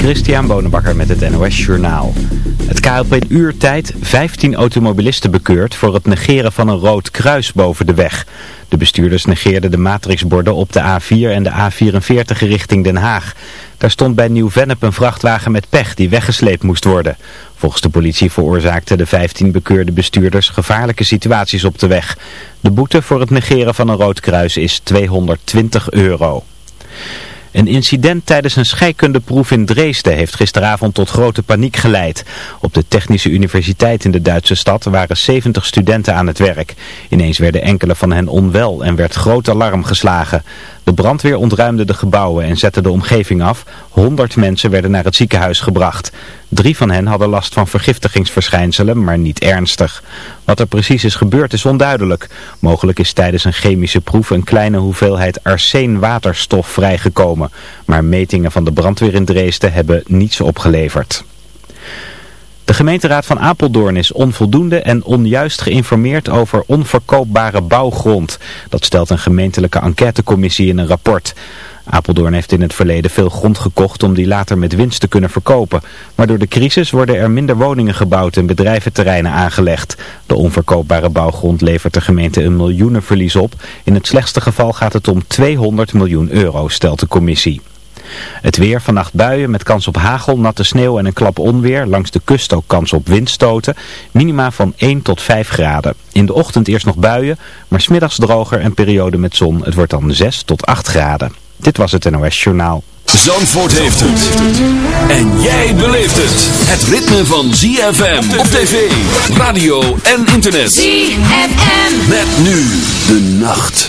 Christian Bonenbakker met het NOS Journaal. Het KLP in uurtijd 15 automobilisten bekeurd voor het negeren van een rood kruis boven de weg. De bestuurders negeerden de matrixborden op de A4 en de A44 richting Den Haag. Daar stond bij Nieuw-Vennep een vrachtwagen met pech die weggesleept moest worden. Volgens de politie veroorzaakten de 15 bekeurde bestuurders gevaarlijke situaties op de weg. De boete voor het negeren van een rood kruis is 220 euro. Een incident tijdens een scheikundeproef in Dresden heeft gisteravond tot grote paniek geleid. Op de Technische Universiteit in de Duitse stad waren 70 studenten aan het werk. Ineens werden enkele van hen onwel en werd groot alarm geslagen. De brandweer ontruimde de gebouwen en zette de omgeving af. 100 mensen werden naar het ziekenhuis gebracht. Drie van hen hadden last van vergiftigingsverschijnselen, maar niet ernstig. Wat er precies is gebeurd is onduidelijk. Mogelijk is tijdens een chemische proef een kleine hoeveelheid arsenwaterstof vrijgekomen. Maar metingen van de brandweer in Dresden hebben niets opgeleverd. De gemeenteraad van Apeldoorn is onvoldoende en onjuist geïnformeerd over onverkoopbare bouwgrond. Dat stelt een gemeentelijke enquêtecommissie in een rapport. Apeldoorn heeft in het verleden veel grond gekocht om die later met winst te kunnen verkopen. Maar door de crisis worden er minder woningen gebouwd en bedrijventerreinen aangelegd. De onverkoopbare bouwgrond levert de gemeente een miljoenenverlies op. In het slechtste geval gaat het om 200 miljoen euro, stelt de commissie. Het weer, vannacht buien met kans op hagel, natte sneeuw en een klap onweer. Langs de kust ook kans op windstoten. Minima van 1 tot 5 graden. In de ochtend eerst nog buien, maar smiddags droger en periode met zon. Het wordt dan 6 tot 8 graden. Dit was het NOS Journaal. Zandvoort heeft het. En jij beleeft het. Het ritme van ZFM op tv, radio en internet. ZFM. Met nu de nacht.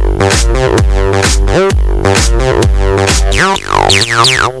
Meow.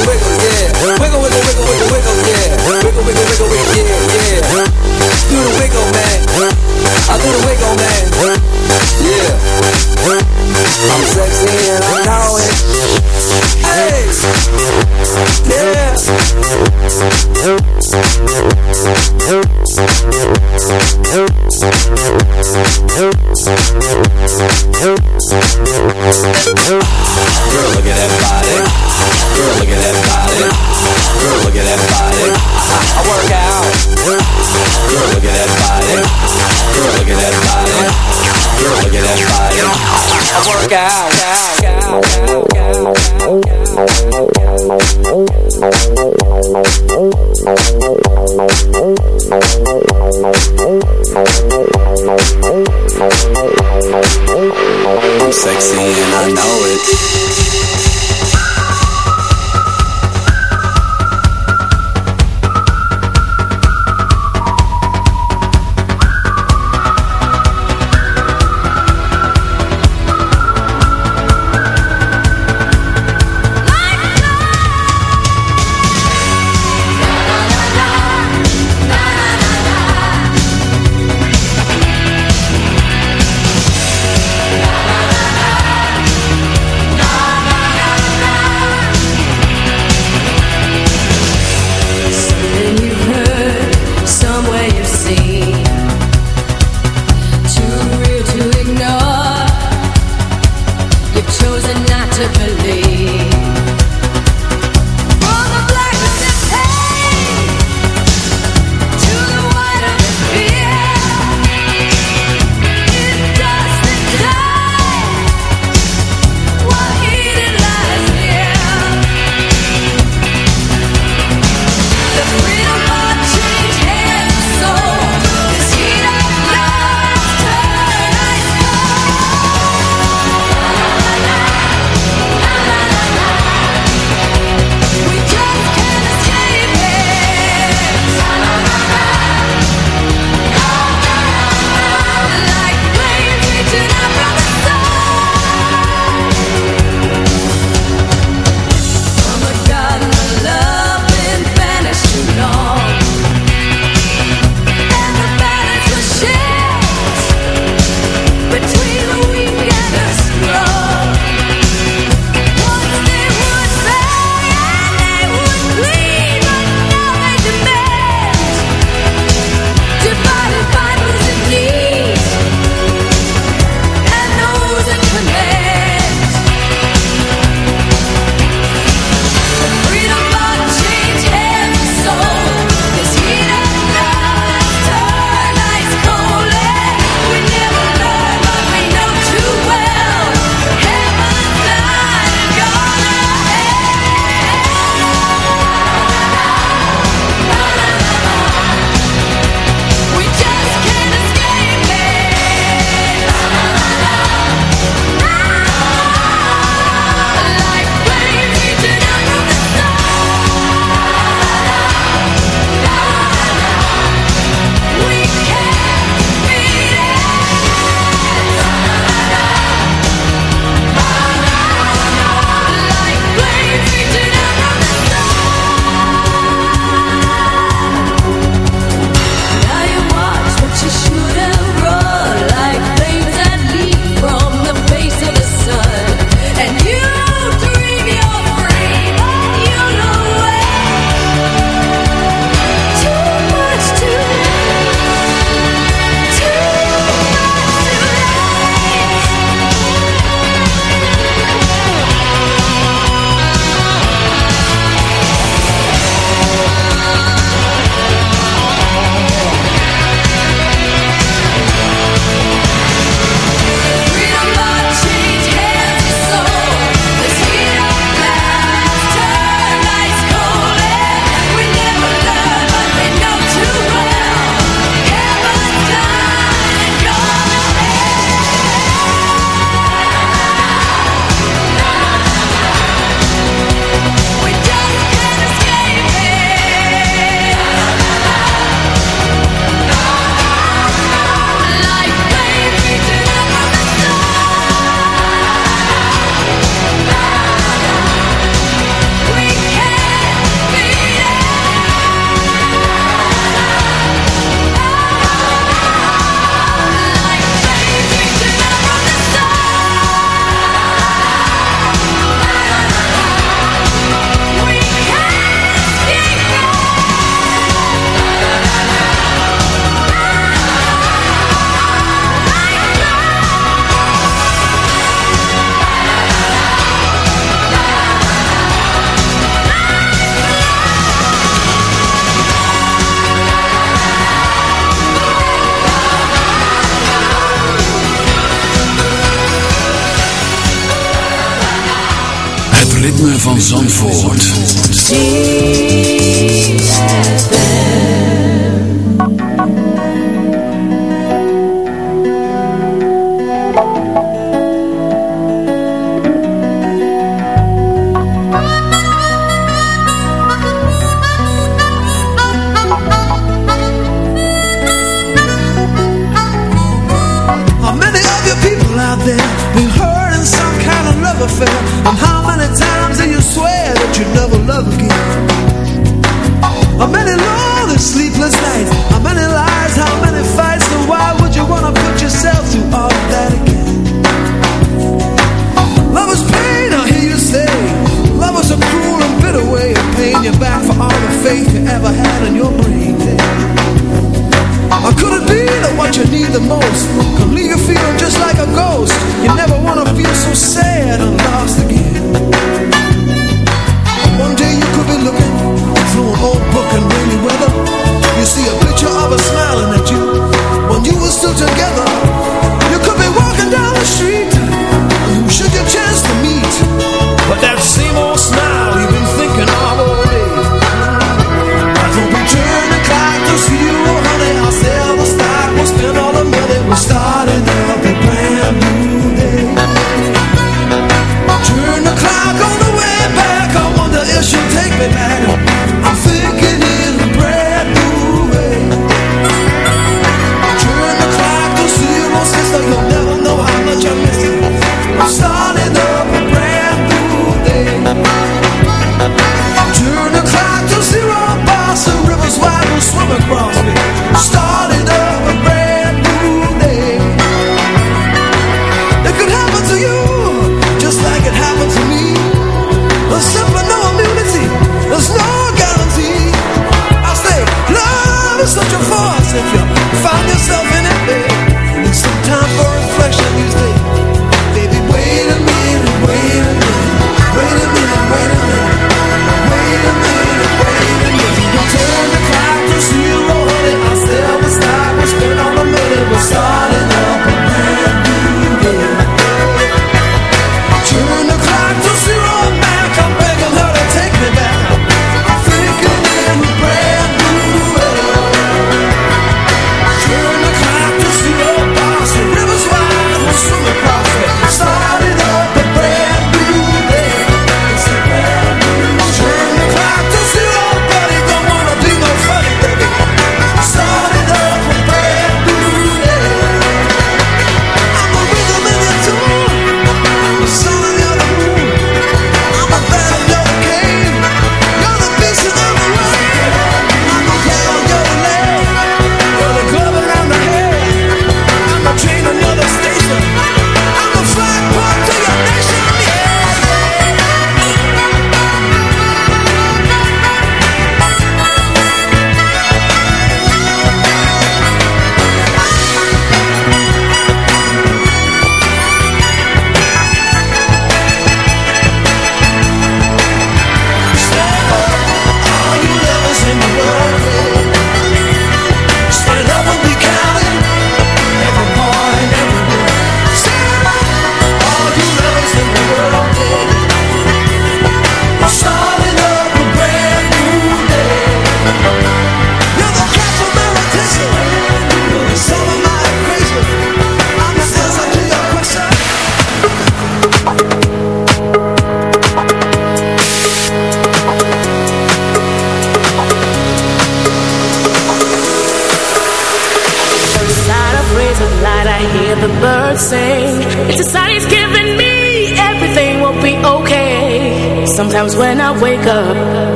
I do the wiggle, man. Yeah. I'm sexy and I know it. Hey. Yeah.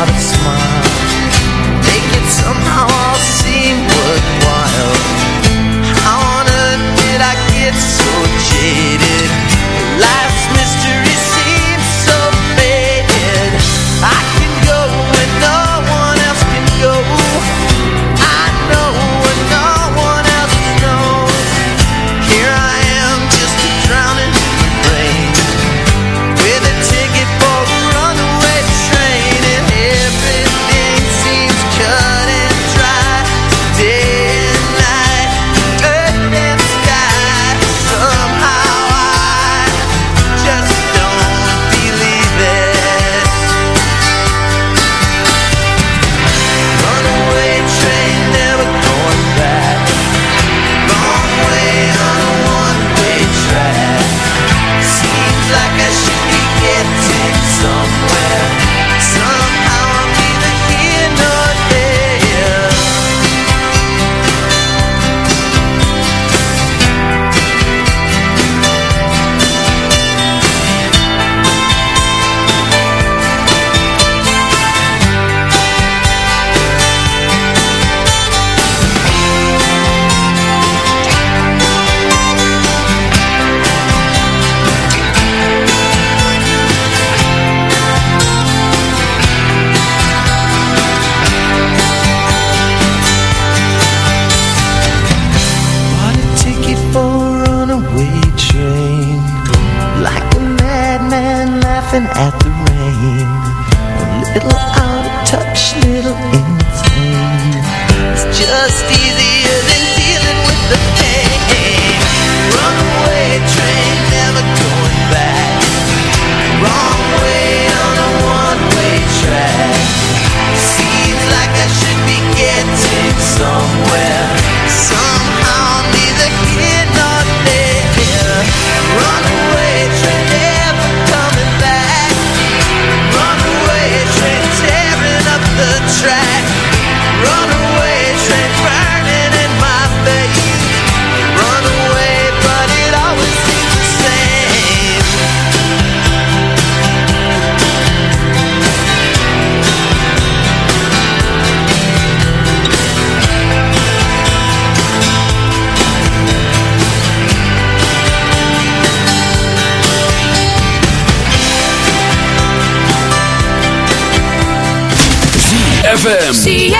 got a smile. ZFM.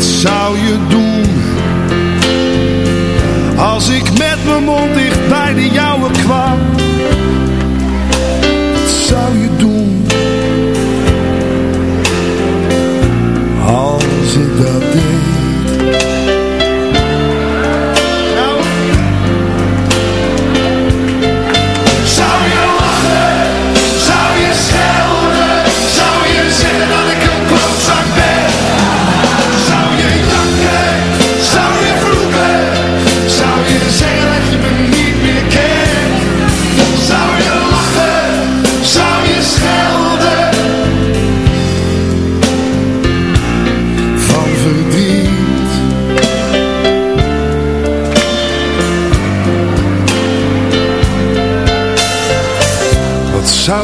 wat zou je doen? Als ik met mijn mond dicht bij de jouwe kwam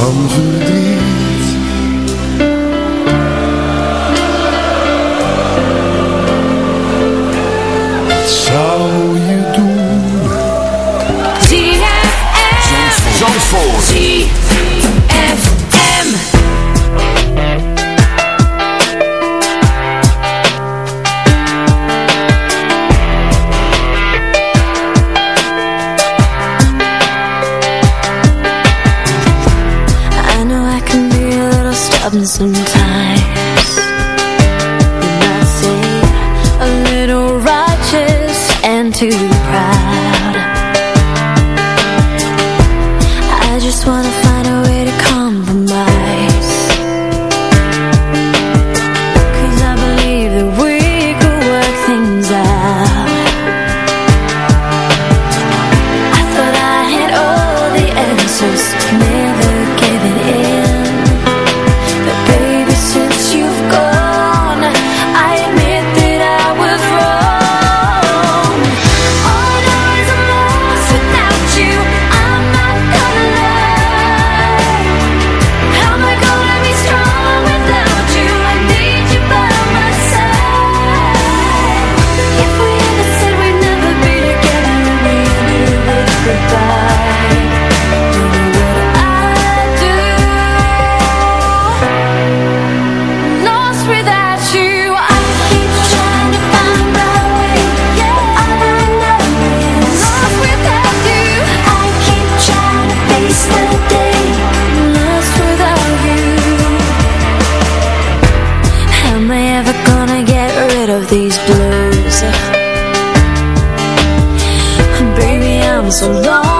van verdriet. so long.